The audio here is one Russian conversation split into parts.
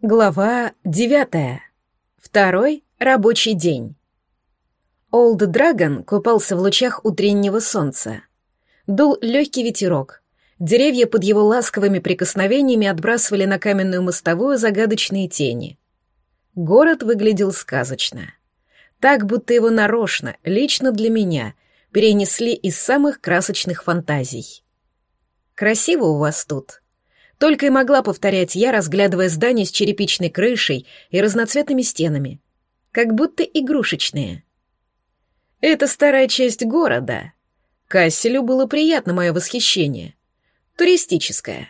Глава девятая. Второй рабочий день. Олд Драгон купался в лучах утреннего солнца. Дул легкий ветерок. Деревья под его ласковыми прикосновениями отбрасывали на каменную мостовую загадочные тени. Город выглядел сказочно. Так, будто его нарочно, лично для меня, перенесли из самых красочных фантазий. «Красиво у вас тут», только и могла повторять я, разглядывая здание с черепичной крышей и разноцветными стенами. Как будто игрушечные. Это старая часть города. Касселю было приятно мое восхищение. Туристическое.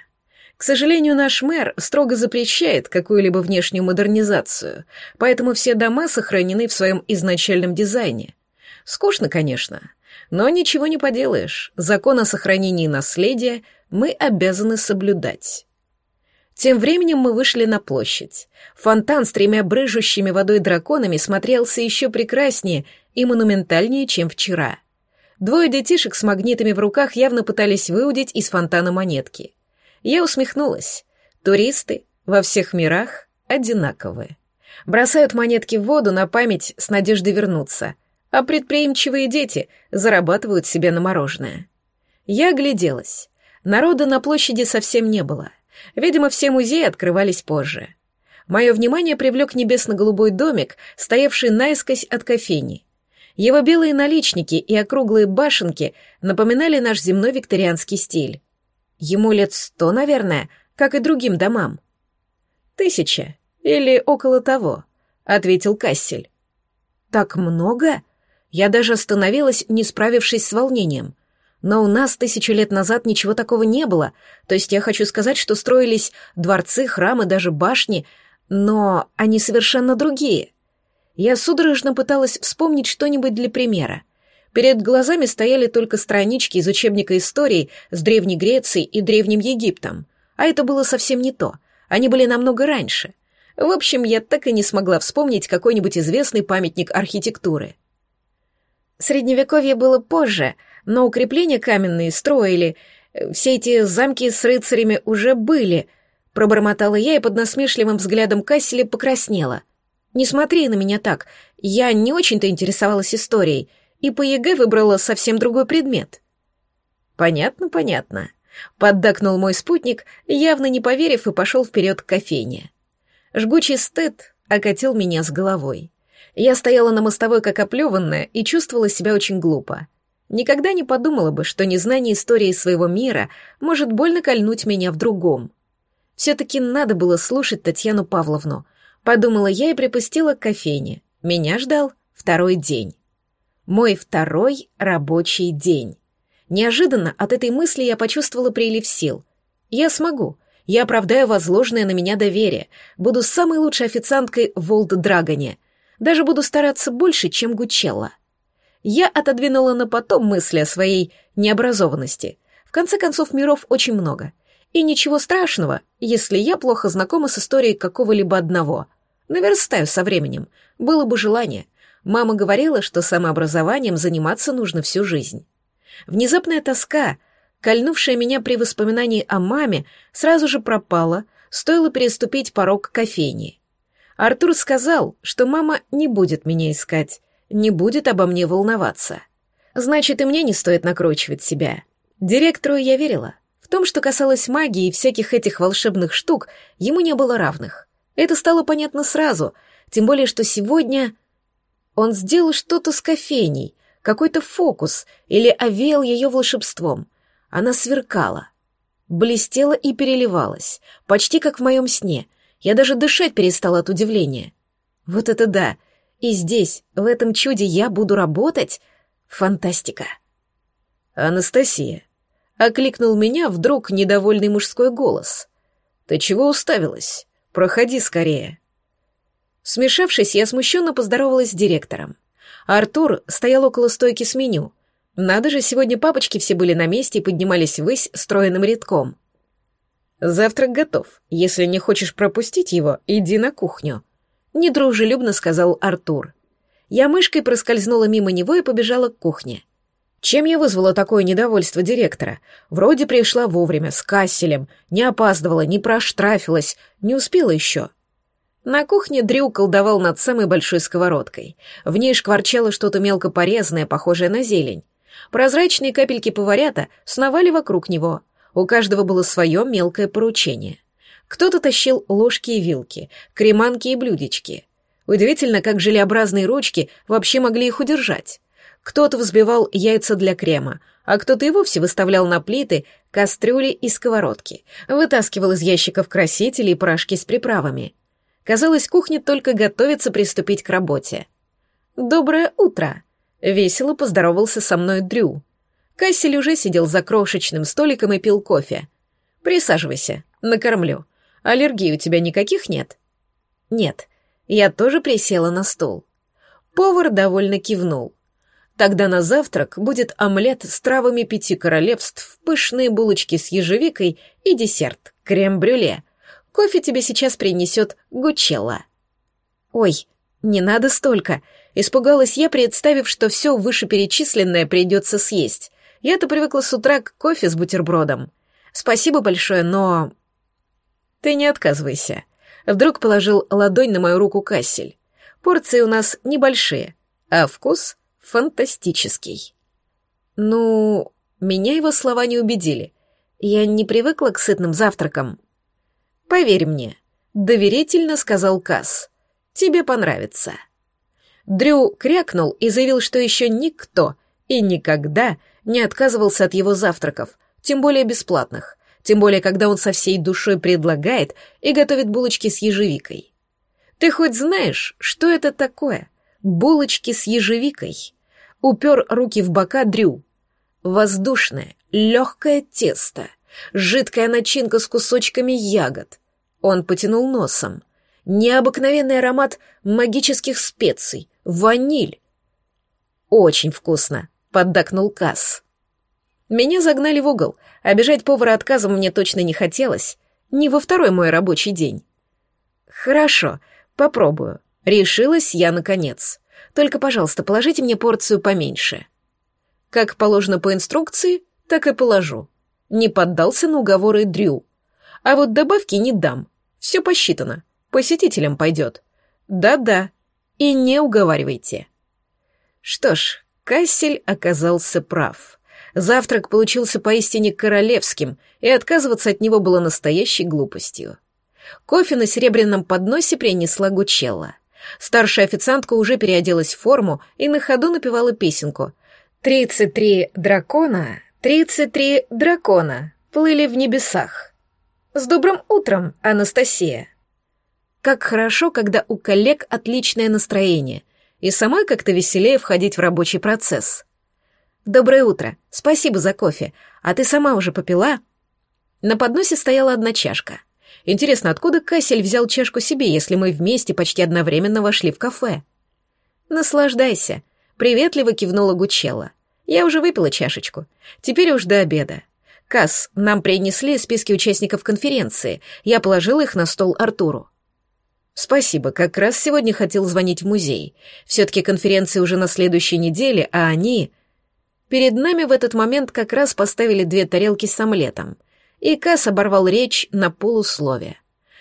К сожалению, наш мэр строго запрещает какую-либо внешнюю модернизацию, поэтому все дома сохранены в своем изначальном дизайне. Скучно, конечно, но ничего не поделаешь. Закон о сохранении наследия мы обязаны соблюдать. Тем временем мы вышли на площадь. Фонтан с тремя брыжущими водой драконами смотрелся еще прекраснее и монументальнее, чем вчера. Двое детишек с магнитами в руках явно пытались выудить из фонтана монетки. Я усмехнулась. Туристы во всех мирах одинаковые. Бросают монетки в воду на память с надеждой вернуться — а предприимчивые дети зарабатывают себе на мороженое. Я огляделась. Народа на площади совсем не было. Видимо, все музеи открывались позже. Мое внимание привлек небесно-голубой домик, стоявший наискось от кофейни. Его белые наличники и округлые башенки напоминали наш земной викторианский стиль. Ему лет сто, наверное, как и другим домам. «Тысяча или около того», — ответил Кассель. «Так много?» Я даже остановилась, не справившись с волнением. Но у нас тысячу лет назад ничего такого не было. То есть я хочу сказать, что строились дворцы, храмы, даже башни, но они совершенно другие. Я судорожно пыталась вспомнить что-нибудь для примера. Перед глазами стояли только странички из учебника истории с Древней Грецией и Древним Египтом. А это было совсем не то. Они были намного раньше. В общем, я так и не смогла вспомнить какой-нибудь известный памятник архитектуры. Средневековье было позже, но укрепления каменные строили. Все эти замки с рыцарями уже были. Пробормотала я и под насмешливым взглядом Касселя покраснела. Не смотри на меня так. Я не очень-то интересовалась историей, и по ЕГЭ выбрала совсем другой предмет. Понятно, понятно. Поддакнул мой спутник, явно не поверив, и пошел вперед к кофейне. Жгучий стыд окатил меня с головой. Я стояла на мостовой как оплеванная и чувствовала себя очень глупо. Никогда не подумала бы, что незнание истории своего мира может больно кольнуть меня в другом. Все-таки надо было слушать Татьяну Павловну. Подумала я и припустила к кофейне. Меня ждал второй день. Мой второй рабочий день. Неожиданно от этой мысли я почувствовала прилив сил. Я смогу. Я оправдаю возложенное на меня доверие. Буду самой лучшей официанткой в Волд Драгоне — даже буду стараться больше, чем Гучелла. Я отодвинула на потом мысли о своей необразованности. В конце концов, миров очень много. И ничего страшного, если я плохо знакома с историей какого-либо одного. Наверстаю со временем. Было бы желание. Мама говорила, что самообразованием заниматься нужно всю жизнь. Внезапная тоска, кольнувшая меня при воспоминании о маме, сразу же пропала, стоило переступить порог кофейни. Артур сказал, что мама не будет меня искать, не будет обо мне волноваться. Значит, и мне не стоит накручивать себя. Директору я верила. В том, что касалось магии и всяких этих волшебных штук, ему не было равных. Это стало понятно сразу, тем более, что сегодня он сделал что-то с кофейней, какой-то фокус, или овеял ее волшебством. Она сверкала, блестела и переливалась, почти как в моем сне — я даже дышать перестала от удивления. Вот это да! И здесь, в этом чуде, я буду работать? Фантастика! Анастасия. Окликнул меня вдруг недовольный мужской голос. Ты чего уставилась? Проходи скорее. Смешавшись, я смущенно поздоровалась с директором. Артур стоял около стойки с меню. Надо же, сегодня папочки все были на месте и поднимались ввысь стройным рядком. «Завтрак готов. Если не хочешь пропустить его, иди на кухню», — недружелюбно сказал Артур. Я мышкой проскользнула мимо него и побежала к кухне. Чем я вызвала такое недовольство директора? Вроде пришла вовремя, с касселем, не опаздывала, не проштрафилась, не успела еще. На кухне Дрю колдовал над самой большой сковородкой. В ней шкварчало что-то мелко порезанное, похожее на зелень. Прозрачные капельки поварята сновали вокруг него. У каждого было свое мелкое поручение. Кто-то тащил ложки и вилки, креманки и блюдечки. Удивительно, как желеобразные ручки вообще могли их удержать. Кто-то взбивал яйца для крема, а кто-то и вовсе выставлял на плиты кастрюли и сковородки, вытаскивал из ящиков красители и порошки с приправами. Казалось, кухня только готовится приступить к работе. «Доброе утро!» — весело поздоровался со мной Дрю. Кассель уже сидел за крошечным столиком и пил кофе. «Присаживайся, накормлю. Аллергии у тебя никаких нет?» «Нет». Я тоже присела на стол. Повар довольно кивнул. Тогда на завтрак будет омлет с травами пяти королевств, пышные булочки с ежевикой и десерт — крем-брюле. Кофе тебе сейчас принесет Гучелла. Ой, не надо столько. Испугалась я, представив, что все вышеперечисленное придется съесть. Я-то привыкла с утра к кофе с бутербродом. Спасибо большое, но... Ты не отказывайся. Вдруг положил ладонь на мою руку Кассель. Порции у нас небольшие, а вкус фантастический. Ну, меня его слова не убедили. Я не привыкла к сытным завтракам. Поверь мне, доверительно сказал Касс. Тебе понравится. Дрю крякнул и заявил, что еще никто и никогда не отказывался от его завтраков, тем более бесплатных, тем более когда он со всей душой предлагает и готовит булочки с ежевикой. Ты хоть знаешь, что это такое? Булочки с ежевикой упер руки в бока Дрю. Воздушное, легкое тесто, жидкая начинка с кусочками ягод. Он потянул носом. Необыкновенный аромат магических специй, ваниль. «Очень вкусно», — поддакнул Касс. Меня загнали в угол, обижать повара отказом мне точно не хотелось, не во второй мой рабочий день. «Хорошо, попробую», — решилась я наконец. Только, пожалуйста, положите мне порцию поменьше. Как положено по инструкции, так и положу. Не поддался на уговоры Дрю. А вот добавки не дам. Все посчитано. Посетителям пойдет. Да-да. И не уговаривайте. Что ж, Кассель оказался прав. Завтрак получился поистине королевским, и отказываться от него было настоящей глупостью. Кофе на серебряном подносе принесла Гучелла. Старшая официантка уже переоделась в форму и на ходу напевала песенку. «Тридцать три дракона, тридцать три дракона плыли в небесах». «С добрым утром, Анастасия!» Как хорошо, когда у коллег отличное настроение, и самой как-то веселее входить в рабочий процесс. «Доброе утро. Спасибо за кофе. А ты сама уже попила?» На подносе стояла одна чашка. Интересно, откуда Кассель взял чашку себе, если мы вместе почти одновременно вошли в кафе? Наслаждайся, приветливо кивнула Гучелла. Я уже выпила чашечку. Теперь уж до обеда. Касс, нам принесли списки участников конференции. Я положила их на стол Артуру. Спасибо, как раз сегодня хотел звонить в музей. Все-таки конференция уже на следующей неделе, а они... Перед нами в этот момент как раз поставили две тарелки с омлетом — и Кас оборвал речь на полуслове.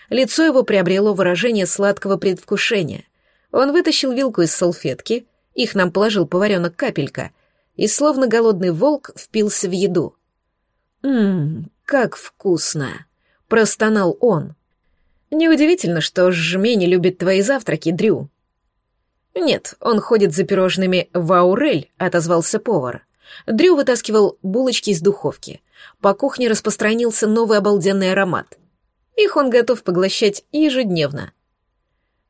Лицо его приобрело выражение сладкого предвкушения. Он вытащил вилку из салфетки, их нам положил поваренок капелька, и словно голодный волк впился в еду. «Ммм, как вкусно!» — простонал он. «Неудивительно, что жмени любит твои завтраки, Дрю». «Нет, он ходит за пирожными в Аурель», — отозвался повар. Дрю вытаскивал булочки из духовки. По кухне распространился новый обалденный аромат. Их он готов поглощать ежедневно.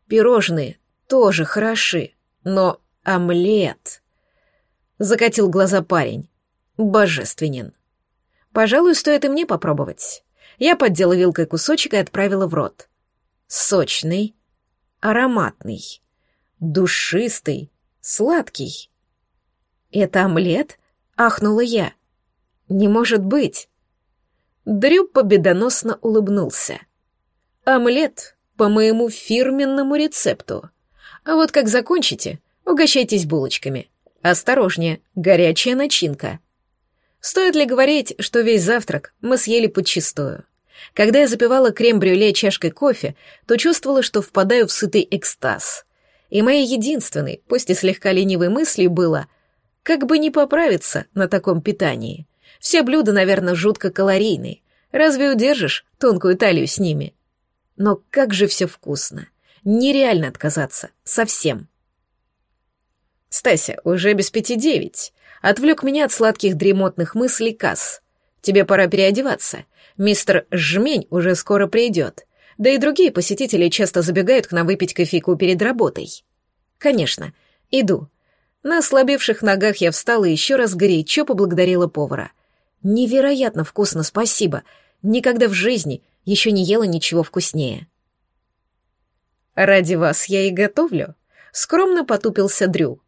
Пирожные тоже хороши, но омлет... Закатил глаза парень. Божественен. Пожалуй, стоит и мне попробовать. Я поддела вилкой кусочек и отправила в рот. Сочный, ароматный, душистый, сладкий. Это омлет? Ахнула я. Не может быть. Дрю победоносно улыбнулся. Омлет по моему фирменному рецепту. А вот как закончите, угощайтесь булочками. Осторожнее, горячая начинка. Стоит ли говорить, что весь завтрак мы съели подчистую? Когда я запивала крем-брюле чашкой кофе, то чувствовала, что впадаю в сытый экстаз. И моей единственной, пусть и слегка ленивой мыслью было, как бы не поправиться на таком питании. Все блюда, наверное, жутко калорийные. Разве удержишь тонкую талию с ними? Но как же все вкусно. Нереально отказаться. Совсем. Стася, уже без пяти девять. Отвлек меня от сладких дремотных мыслей Касс. Тебе пора переодеваться. Мистер Жмень уже скоро придет. Да и другие посетители часто забегают к нам выпить кофейку перед работой. Конечно, иду. На ослабевших ногах я встала и еще раз горячо поблагодарила повара. Невероятно вкусно, спасибо. Никогда в жизни еще не ела ничего вкуснее. Ради вас я и готовлю. Скромно потупился Дрю.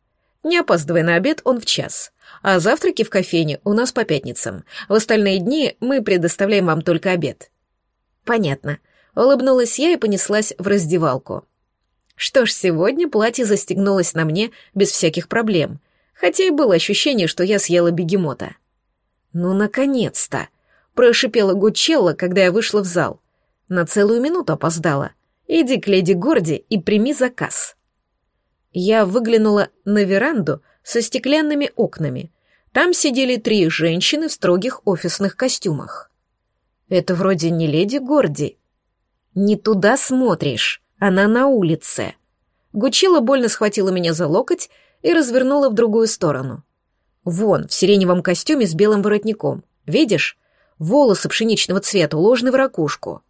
Не опаздывай на обед, он в час. А завтраки в кофейне у нас по пятницам. В остальные дни мы предоставляем вам только обед. Понятно. Улыбнулась я и понеслась в раздевалку. Что ж, сегодня платье застегнулось на мне без всяких проблем, хотя и было ощущение, что я съела бегемота. «Ну, наконец-то!» — прошипела Гучелла, когда я вышла в зал. На целую минуту опоздала. «Иди к леди Горди и прими заказ». Я выглянула на веранду со стеклянными окнами. Там сидели три женщины в строгих офисных костюмах. Это вроде не леди Горди. Не туда смотришь, она на улице. Гучила больно схватила меня за локоть и развернула в другую сторону. Вон, в сиреневом костюме с белым воротником. Видишь? Волосы пшеничного цвета уложены в ракушку.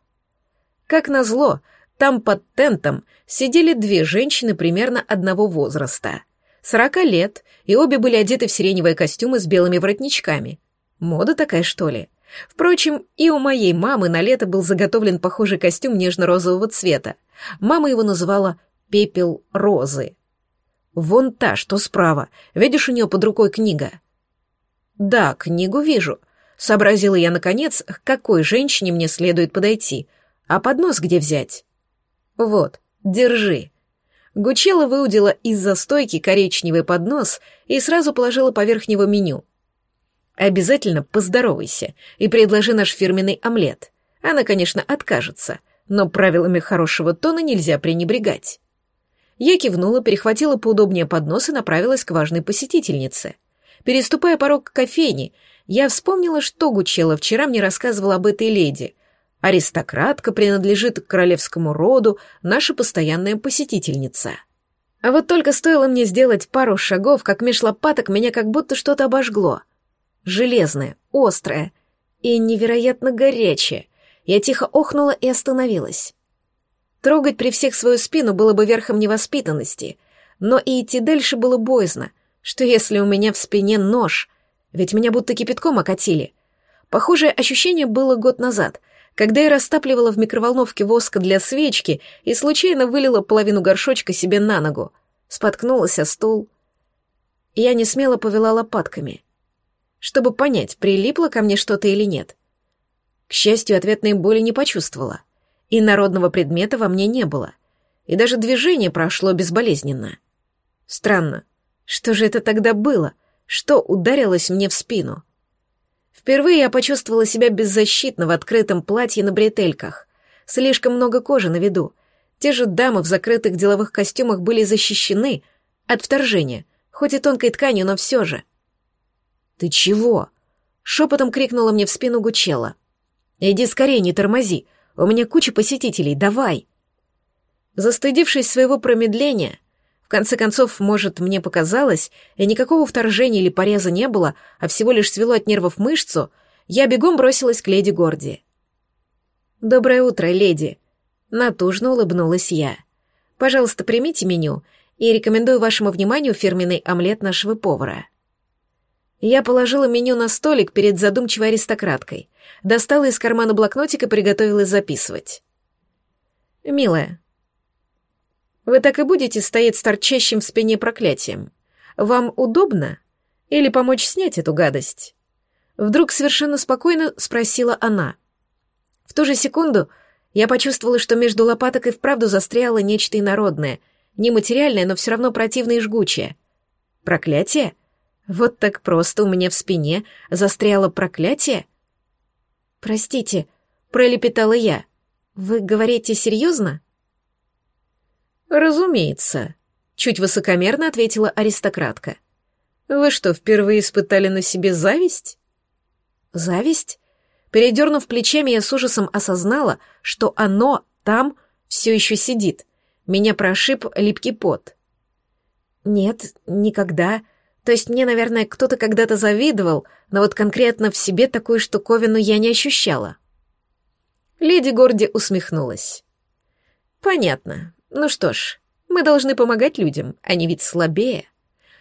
Как назло, там под тентом сидели две женщины примерно одного возраста. Сорока лет, и обе были одеты в сиреневые костюмы с белыми воротничками. Мода такая, что ли? Впрочем, и у моей мамы на лето был заготовлен похожий костюм нежно-розового цвета. Мама его называла «пепел розы». «Вон та, что справа. Видишь, у нее под рукой книга?» «Да, книгу вижу», — сообразила я, наконец, к какой женщине мне следует подойти. «А поднос где взять?» «Вот, держи». Гучела выудила из-за стойки коричневый поднос и сразу положила поверх него меню. «Обязательно поздоровайся и предложи наш фирменный омлет. Она, конечно, откажется, но правилами хорошего тона нельзя пренебрегать». Я кивнула, перехватила поудобнее поднос и направилась к важной посетительнице. Переступая порог кофейни, я вспомнила, что Гучела вчера мне рассказывала об этой леди, Аристократка принадлежит к королевскому роду, наша постоянная посетительница. А вот только стоило мне сделать пару шагов, как меж лопаток меня как будто что-то обожгло. Железное, острое и невероятно горячее. Я тихо охнула и остановилась. Трогать при всех свою спину было бы верхом невоспитанности, но и идти дальше было боязно, что если у меня в спине нож, ведь меня будто кипятком окатили. Похожее ощущение было год назад, когда я растапливала в микроволновке воска для свечки и случайно вылила половину горшочка себе на ногу. Споткнулась о стул. Я не смело повела лопатками, чтобы понять, прилипло ко мне что-то или нет. К счастью, ответной боли не почувствовала, и народного предмета во мне не было, и даже движение прошло безболезненно. Странно, что же это тогда было? Что ударилось мне в спину? — Впервые я почувствовала себя беззащитно в открытом платье на бретельках. Слишком много кожи на виду. Те же дамы в закрытых деловых костюмах были защищены от вторжения, хоть и тонкой тканью, но все же. «Ты чего?» — шепотом крикнула мне в спину Гучела. «Иди скорее, не тормози. У меня куча посетителей, давай!» Застыдившись своего промедления, в конце концов, может, мне показалось, и никакого вторжения или пореза не было, а всего лишь свело от нервов мышцу, я бегом бросилась к леди Горди. «Доброе утро, леди!» Натужно улыбнулась я. «Пожалуйста, примите меню и рекомендую вашему вниманию фирменный омлет нашего повара». Я положила меню на столик перед задумчивой аристократкой, достала из кармана блокнотик и приготовилась записывать. «Милая, вы так и будете стоять с торчащим в спине проклятием. Вам удобно? Или помочь снять эту гадость?» Вдруг совершенно спокойно спросила она. В ту же секунду я почувствовала, что между лопаток и вправду застряло нечто инородное, нематериальное, но все равно противное и жгучее. Проклятие? Вот так просто у меня в спине застряло проклятие? «Простите», — пролепетала я. «Вы говорите серьезно?» «Разумеется», — чуть высокомерно ответила аристократка. «Вы что, впервые испытали на себе зависть?» «Зависть?» Передернув плечами, я с ужасом осознала, что оно там все еще сидит. Меня прошиб липкий пот. «Нет, никогда. То есть мне, наверное, кто-то когда-то завидовал, но вот конкретно в себе такую штуковину я не ощущала». Леди Горди усмехнулась. «Понятно. Ну что ж, мы должны помогать людям, они ведь слабее».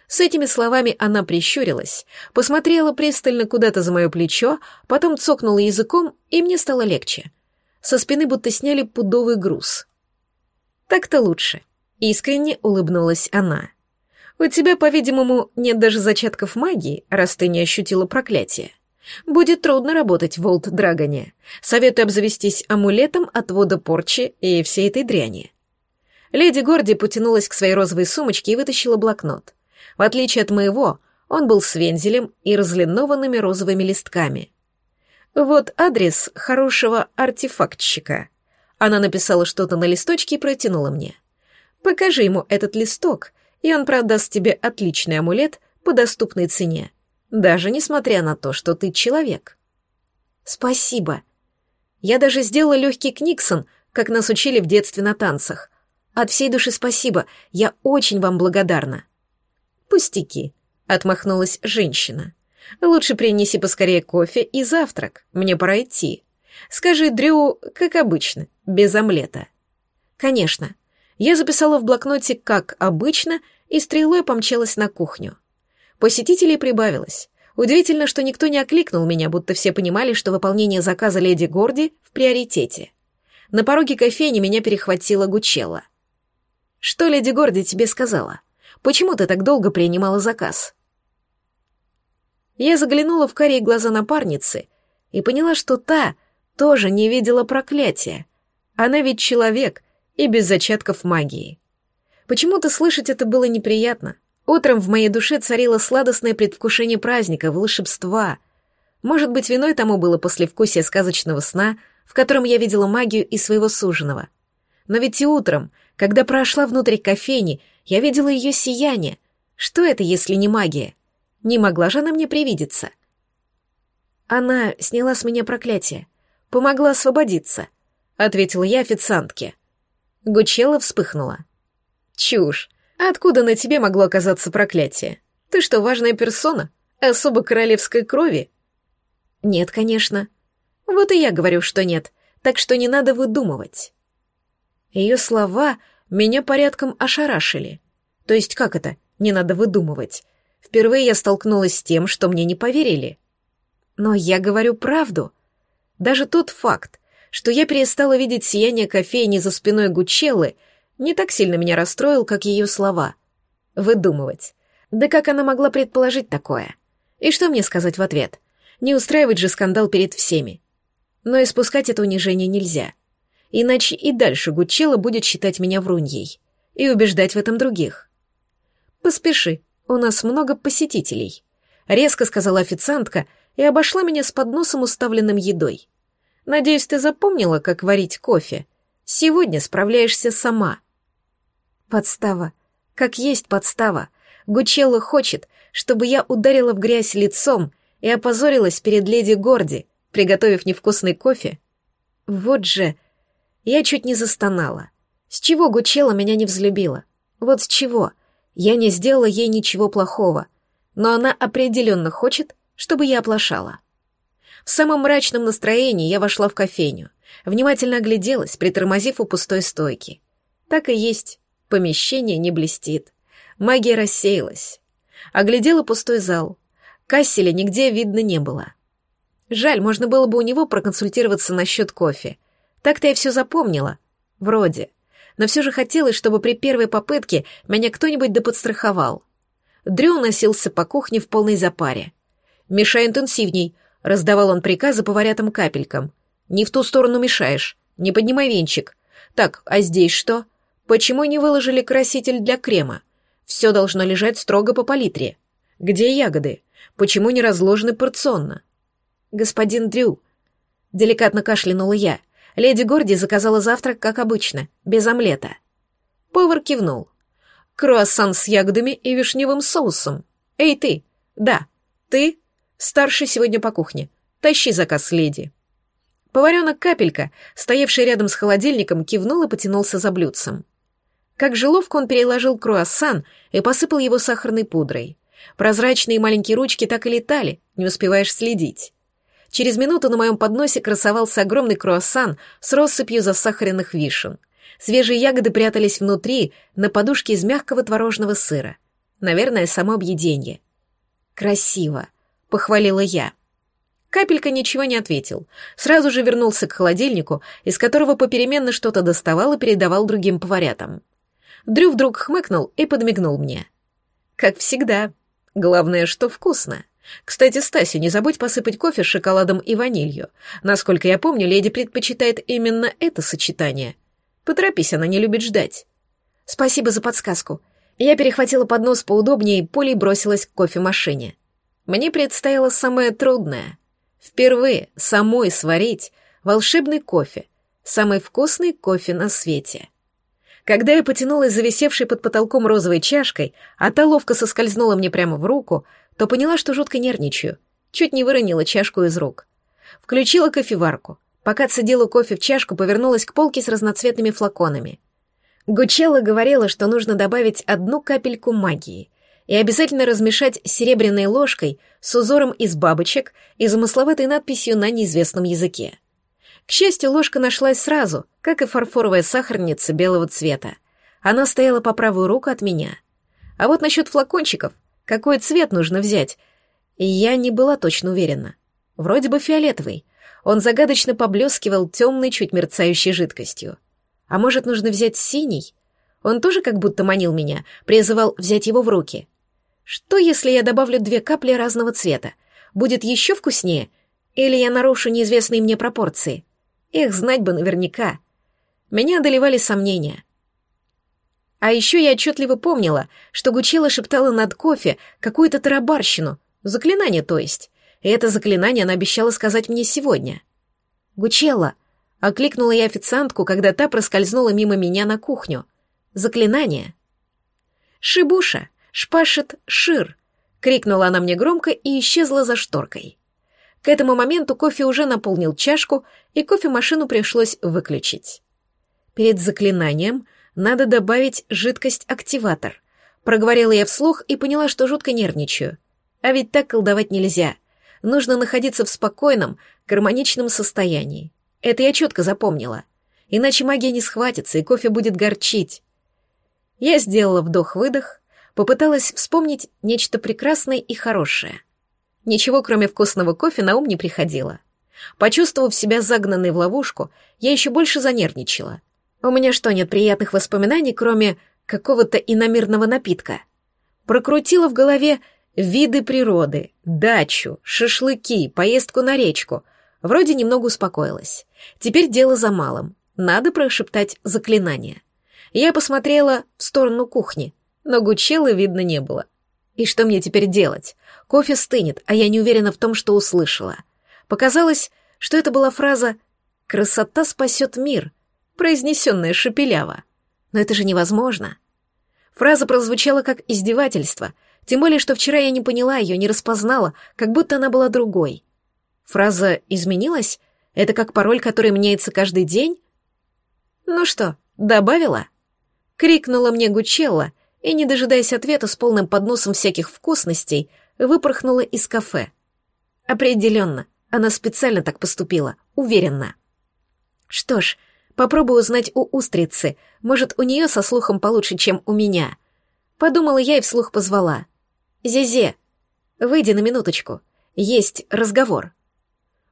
С этими словами она прищурилась, посмотрела пристально куда-то за мое плечо, потом цокнула языком, и мне стало легче. Со спины будто сняли пудовый груз. «Так-то лучше», — искренне улыбнулась она. «У тебя, по-видимому, нет даже зачатков магии, раз ты не ощутила проклятие. Будет трудно работать в Волт-Драгоне. Советую обзавестись амулетом отвода порчи и всей этой дряни». Леди Горди потянулась к своей розовой сумочке и вытащила блокнот. В отличие от моего, он был с вензелем и разлинованными розовыми листками. Вот адрес хорошего артефактщика. Она написала что-то на листочке и протянула мне. Покажи ему этот листок, и он продаст тебе отличный амулет по доступной цене, даже несмотря на то, что ты человек. Спасибо. Я даже сделала легкий книксон, как нас учили в детстве на танцах. От всей души спасибо, я очень вам благодарна. «Пустяки», — отмахнулась женщина. «Лучше принеси поскорее кофе и завтрак. Мне пора идти. Скажи Дрю, как обычно, без омлета». «Конечно». Я записала в блокноте «как обычно» и стрелой помчалась на кухню. Посетителей прибавилось. Удивительно, что никто не окликнул меня, будто все понимали, что выполнение заказа леди Горди в приоритете. На пороге кофейни меня перехватила Гучелла. «Что леди Горди тебе сказала?» Почему ты так долго принимала заказ?» Я заглянула в карие глаза напарницы и поняла, что та тоже не видела проклятия. Она ведь человек и без зачатков магии. Почему-то слышать это было неприятно. Утром в моей душе царило сладостное предвкушение праздника, волшебства. Может быть, виной тому было послевкусие сказочного сна, в котором я видела магию и своего суженого. Но ведь и утром, когда прошла внутрь кофейни, я видела ее сияние. Что это, если не магия? Не могла же она мне привидеться. Она сняла с меня проклятие. Помогла освободиться, — ответила я официантке. Гучела вспыхнула. Чушь. Откуда на тебе могло оказаться проклятие? Ты что, важная персона? Особо королевской крови? Нет, конечно. Вот и я говорю, что нет, так что не надо выдумывать. Ее слова меня порядком ошарашили. То есть как это? Не надо выдумывать. Впервые я столкнулась с тем, что мне не поверили. Но я говорю правду. Даже тот факт, что я перестала видеть сияние кофейни за спиной Гучеллы, не так сильно меня расстроил, как ее слова. Выдумывать. Да как она могла предположить такое? И что мне сказать в ответ? Не устраивать же скандал перед всеми. Но испускать это унижение нельзя иначе и дальше Гучелло будет считать меня вруньей и убеждать в этом других. «Поспеши, у нас много посетителей», — резко сказала официантка и обошла меня с подносом, уставленным едой. «Надеюсь, ты запомнила, как варить кофе. Сегодня справляешься сама». Подстава. Как есть подстава. Гучелло хочет, чтобы я ударила в грязь лицом и опозорилась перед леди Горди, приготовив невкусный кофе. Вот же... Я чуть не застонала. С чего Гучела меня не взлюбила? Вот с чего? Я не сделала ей ничего плохого, но она определенно хочет, чтобы я оплошала. В самом мрачном настроении я вошла в кофейню, внимательно огляделась, притормозив у пустой стойки. Так и есть, помещение не блестит. Магия рассеялась. Оглядела пустой зал. Касселя нигде видно не было. Жаль, можно было бы у него проконсультироваться насчет кофе — так-то я все запомнила. Вроде. Но все же хотелось, чтобы при первой попытке меня кто-нибудь да подстраховал. Дрю носился по кухне в полной запаре. «Мешай интенсивней», — раздавал он приказы поварятам капелькам. «Не в ту сторону мешаешь. Не поднимай венчик. Так, а здесь что? Почему не выложили краситель для крема? Все должно лежать строго по палитре. Где ягоды? Почему не разложены порционно?» «Господин Дрю», Деликатно кашлянула я. Леди Горди заказала завтрак, как обычно, без омлета. Повар кивнул. Круассан с ягодами и вишневым соусом. Эй, ты! Да, ты старший сегодня по кухне. Тащи заказ леди. Поваренок Капелька, стоявший рядом с холодильником, кивнул и потянулся за блюдцем. Как же ловко он переложил круассан и посыпал его сахарной пудрой. Прозрачные маленькие ручки так и летали, не успеваешь следить. Через минуту на моем подносе красовался огромный круассан с россыпью засахаренных вишен. Свежие ягоды прятались внутри, на подушке из мягкого творожного сыра. Наверное, само объеденье. «Красиво», — похвалила я. Капелька ничего не ответил. Сразу же вернулся к холодильнику, из которого попеременно что-то доставал и передавал другим поварятам. Дрю вдруг хмыкнул и подмигнул мне. «Как всегда. Главное, что вкусно. Кстати, Стася, не забудь посыпать кофе с шоколадом и ванилью. Насколько я помню, леди предпочитает именно это сочетание. Поторопись, она не любит ждать». «Спасибо за подсказку». Я перехватила поднос поудобнее и пулей бросилась к кофемашине. Мне предстояло самое трудное — Впервые самой сварить волшебный кофе, самый вкусный кофе на свете. Когда я потянулась за висевшей под потолком розовой чашкой, а та ловко соскользнула мне прямо в руку, то поняла, что жутко нервничаю. Чуть не выронила чашку из рук. Включила кофеварку. Пока цедила кофе в чашку, повернулась к полке с разноцветными флаконами. Гучелла говорила, что нужно добавить одну капельку магии — и обязательно размешать серебряной ложкой с узором из бабочек и замысловатой надписью на неизвестном языке. К счастью, ложка нашлась сразу, как и фарфоровая сахарница белого цвета. Она стояла по правую руку от меня. А вот насчет флакончиков, какой цвет нужно взять, я не была точно уверена. Вроде бы фиолетовый. Он загадочно поблескивал темной, чуть мерцающей жидкостью. А может, нужно взять синий? Он тоже как будто манил меня, призывал взять его в руки. Что, если я добавлю две капли разного цвета? Будет еще вкуснее? Или я нарушу неизвестные мне пропорции? Их знать бы наверняка. Меня одолевали сомнения. А еще я отчетливо помнила, что Гучела шептала над кофе какую-то тарабарщину, заклинание то есть. И это заклинание она обещала сказать мне сегодня. «Гучела!» — окликнула я официантку, когда та проскользнула мимо меня на кухню. «Заклинание!» «Шибуша!» «Шпашет Шир!» — крикнула она мне громко и исчезла за шторкой. К этому моменту кофе уже наполнил чашку, и кофемашину пришлось выключить. Перед заклинанием надо добавить жидкость-активатор. Проговорила я вслух и поняла, что жутко нервничаю. А ведь так колдовать нельзя. Нужно находиться в спокойном, гармоничном состоянии. Это я четко запомнила. Иначе магия не схватится, и кофе будет горчить. Я сделала вдох-выдох, Попыталась вспомнить нечто прекрасное и хорошее. Ничего, кроме вкусного кофе, на ум не приходило. Почувствовав себя загнанной в ловушку, я еще больше занервничала. У меня что, нет приятных воспоминаний, кроме какого-то иномирного напитка? Прокрутила в голове виды природы, дачу, шашлыки, поездку на речку. Вроде немного успокоилась. Теперь дело за малым. Надо прошептать заклинание. Я посмотрела в сторону кухни но Гучеллы видно не было. И что мне теперь делать? Кофе стынет, а я не уверена в том, что услышала. Показалось, что это была фраза «Красота спасет мир», произнесенная шепеляво. Но это же невозможно. Фраза прозвучала как издевательство, тем более, что вчера я не поняла ее, не распознала, как будто она была другой. Фраза «изменилась»? Это как пароль, который меняется каждый день? Ну что, добавила? Крикнула мне Гучелла, и, не дожидаясь ответа с полным подносом всяких вкусностей, выпорхнула из кафе. Определенно, она специально так поступила, уверенно. Что ж, попробую узнать у устрицы, может, у нее со слухом получше, чем у меня. Подумала я и вслух позвала. «Зезе, выйди на минуточку, есть разговор».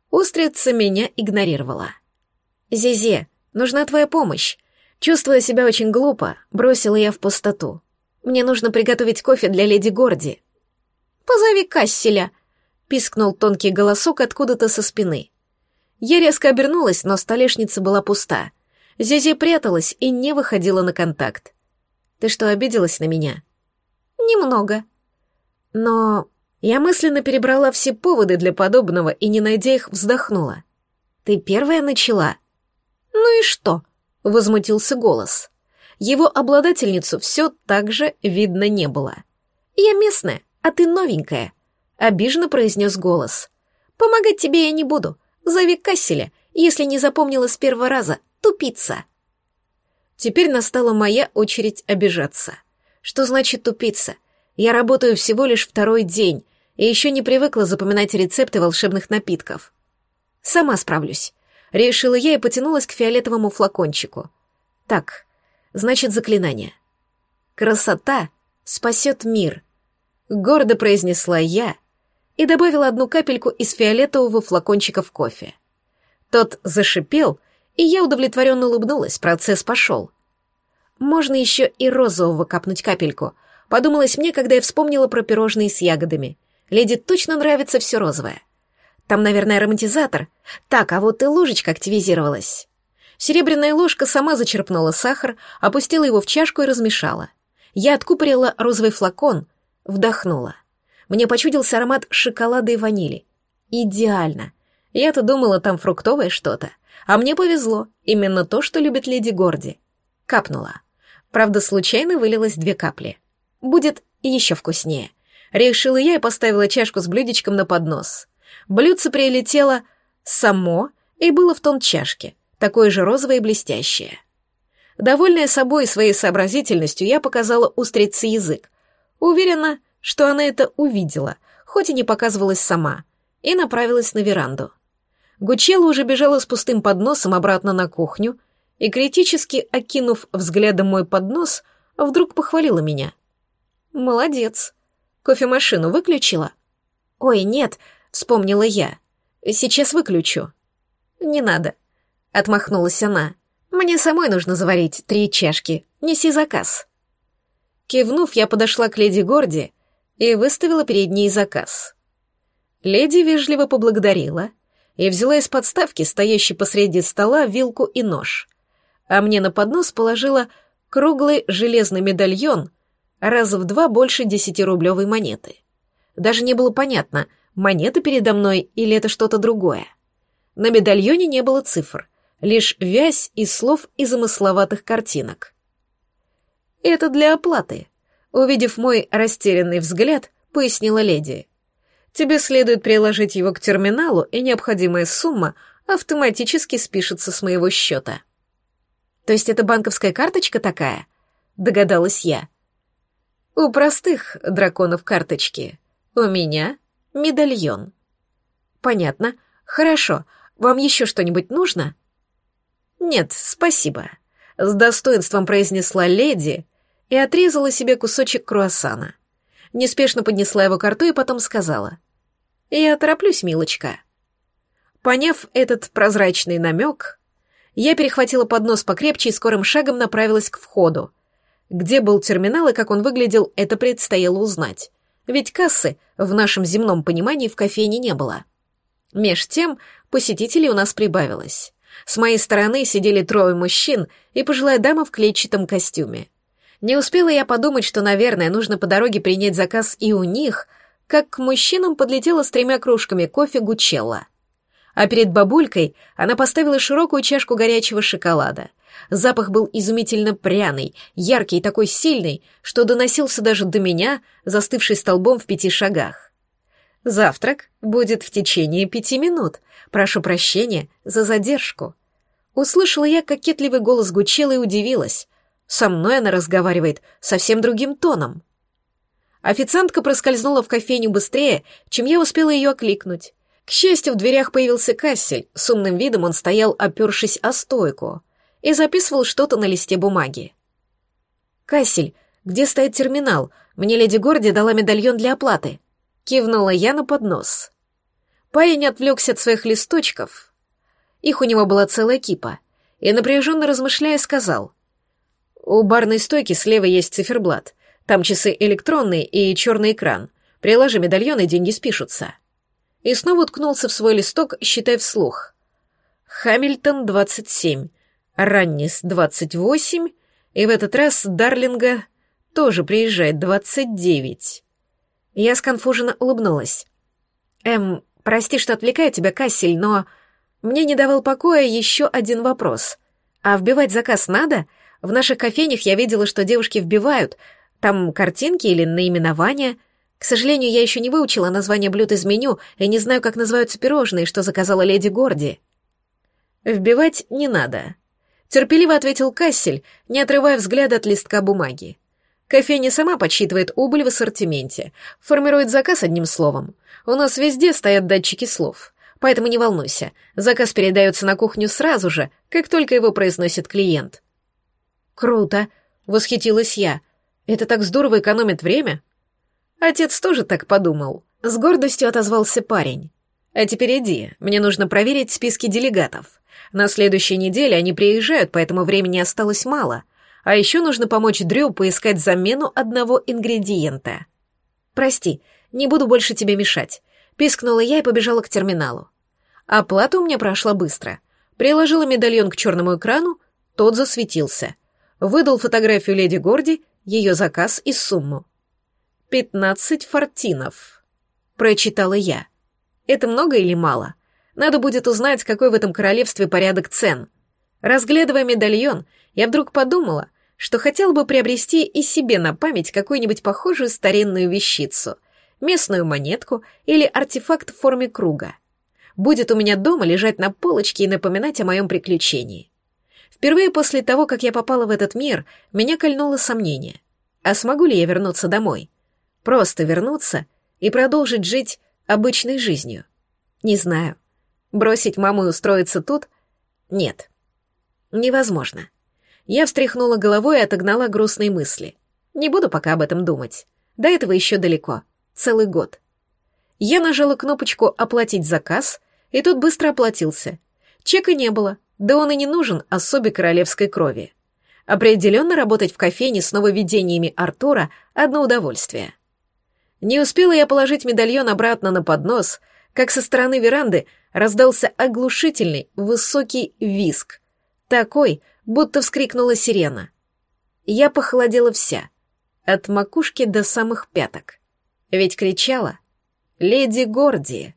Устрица меня игнорировала. «Зезе, нужна твоя помощь». Чувствуя себя очень глупо, бросила я в пустоту. Мне нужно приготовить кофе для леди Горди». «Позови Касселя», — пискнул тонкий голосок откуда-то со спины. Я резко обернулась, но столешница была пуста. Зизи пряталась и не выходила на контакт. «Ты что, обиделась на меня?» «Немного». «Но...» Я мысленно перебрала все поводы для подобного и, не найдя их, вздохнула. Ты первая начала». «Ну и что?» — возмутился голос. Его обладательницу все так же видно не было. «Я местная, а ты новенькая», — обиженно произнес голос. «Помогать тебе я не буду. Зови Касселя, если не запомнила с первого раза. Тупица». Теперь настала моя очередь обижаться. Что значит тупица? Я работаю всего лишь второй день и еще не привыкла запоминать рецепты волшебных напитков. Сама справлюсь. Решила я и потянулась к фиолетовому флакончику. Так, значит заклинание. Красота спасет мир. Гордо произнесла я и добавила одну капельку из фиолетового флакончика в кофе. Тот зашипел, и я удовлетворенно улыбнулась, процесс пошел. Можно еще и розового капнуть капельку, подумалось мне, когда я вспомнила про пирожные с ягодами. Леди точно нравится все розовое. Там, наверное, ароматизатор. Так, а вот и ложечка активизировалась. Серебряная ложка сама зачерпнула сахар, опустила его в чашку и размешала. Я откупорила розовый флакон, вдохнула. Мне почудился аромат шоколада и ванили. Идеально. Я-то думала, там фруктовое что-то. А мне повезло, именно то, что любит леди Горди. Капнула. Правда, случайно вылилось две капли. Будет еще вкуснее. Решила я и поставила чашку с блюдечком на поднос. Блюдце прилетело само и было в тон чашки, такое же розовое и блестящее. Довольная собой и своей сообразительностью, я показала устрице язык. Уверена, что она это увидела, хоть и не показывалась сама, и направилась на веранду. Гучела уже бежала с пустым подносом обратно на кухню и, критически окинув взглядом мой поднос, вдруг похвалила меня. «Молодец. Кофемашину выключила?» «Ой, нет», — вспомнила я. «Сейчас выключу». «Не надо», — отмахнулась она. «Мне самой нужно заварить три чашки. Неси заказ». Кивнув, я подошла к леди Горди и выставила перед ней заказ. Леди вежливо поблагодарила и взяла из подставки, стоящей посреди стола, вилку и нож. А мне на поднос положила круглый железный медальон раза в два больше десятирублевой монеты. Даже не было понятно, монета передо мной или это что-то другое. На медальоне не было цифр, лишь вязь из слов и замысловатых картинок. «Это для оплаты», — увидев мой растерянный взгляд, пояснила леди. «Тебе следует приложить его к терминалу, и необходимая сумма автоматически спишется с моего счета». «То есть это банковская карточка такая?» — догадалась я. У простых драконов карточки. У меня медальон. Понятно. Хорошо. Вам еще что-нибудь нужно? Нет, спасибо. С достоинством произнесла леди и отрезала себе кусочек круассана. Неспешно поднесла его к рту и потом сказала. «Я тороплюсь, милочка». Поняв этот прозрачный намек, я перехватила поднос покрепче и скорым шагом направилась к входу, где был терминал и как он выглядел, это предстояло узнать. Ведь кассы в нашем земном понимании в кофейне не было. Меж тем посетителей у нас прибавилось. С моей стороны сидели трое мужчин и пожилая дама в клетчатом костюме. Не успела я подумать, что, наверное, нужно по дороге принять заказ и у них, как к мужчинам подлетела с тремя кружками кофе Гучелла. А перед бабулькой она поставила широкую чашку горячего шоколада. Запах был изумительно пряный, яркий и такой сильный, что доносился даже до меня, застывший столбом в пяти шагах. Завтрак будет в течение пяти минут. Прошу прощения за задержку. Услышала я кокетливый голос Гучела и удивилась. Со мной она разговаривает совсем другим тоном. Официантка проскользнула в кофейню быстрее, чем я успела ее окликнуть. К счастью, в дверях появился Кассель. С умным видом он стоял, опершись о стойку и записывал что-то на листе бумаги. «Кассель, где стоит терминал? Мне леди Горди дала медальон для оплаты». Кивнула я на поднос. Парень отвлекся от своих листочков. Их у него была целая кипа. И, напряженно размышляя, сказал. «У барной стойки слева есть циферблат. Там часы электронные и черный экран. Приложи медальон, и деньги спишутся». И снова уткнулся в свой листок, считая вслух. «Хамильтон, 27. Раннис 28, и в этот раз Дарлинга тоже приезжает 29. Я сконфуженно улыбнулась. «Эм, прости, что отвлекаю тебя, Кассель, но мне не давал покоя еще один вопрос. А вбивать заказ надо? В наших кофейнях я видела, что девушки вбивают. Там картинки или наименования. К сожалению, я еще не выучила название блюд из меню и не знаю, как называются пирожные, что заказала леди Горди. Вбивать не надо. Терпеливо ответил Кассель, не отрывая взгляда от листка бумаги. Кофейня сама подсчитывает убыль в ассортименте, формирует заказ одним словом. У нас везде стоят датчики слов. Поэтому не волнуйся, заказ передается на кухню сразу же, как только его произносит клиент. Круто, восхитилась я. Это так здорово экономит время. Отец тоже так подумал. С гордостью отозвался парень. А теперь иди, мне нужно проверить списки делегатов. На следующей неделе они приезжают, поэтому времени осталось мало. А еще нужно помочь Дрю поискать замену одного ингредиента. Прости, не буду больше тебе мешать. Пискнула я и побежала к терминалу. Оплата у меня прошла быстро. Приложила медальон к черному экрану, тот засветился. Выдал фотографию леди Горди, ее заказ и сумму. «Пятнадцать фортинов», — прочитала я. «Это много или мало? Надо будет узнать, какой в этом королевстве порядок цен». Разглядывая медальон, я вдруг подумала, что хотела бы приобрести и себе на память какую-нибудь похожую старинную вещицу — местную монетку или артефакт в форме круга. Будет у меня дома лежать на полочке и напоминать о моем приключении. Впервые после того, как я попала в этот мир, меня кольнуло сомнение. А смогу ли я вернуться домой? Просто вернуться и продолжить жить обычной жизнью? Не знаю. Бросить маму и устроиться тут? Нет. Невозможно. Я встряхнула головой и отогнала грустные мысли. Не буду пока об этом думать. До этого еще далеко целый год. Я нажала кнопочку «Оплатить заказ», и тут быстро оплатился. Чека не было, да он и не нужен особе королевской крови. Определенно работать в кофейне с нововведениями Артура — одно удовольствие. Не успела я положить медальон обратно на поднос, как со стороны веранды раздался оглушительный высокий виск. Такой, будто вскрикнула сирена. Я похолодела вся, от макушки до самых пяток. Ведь кричала «Леди Горди!»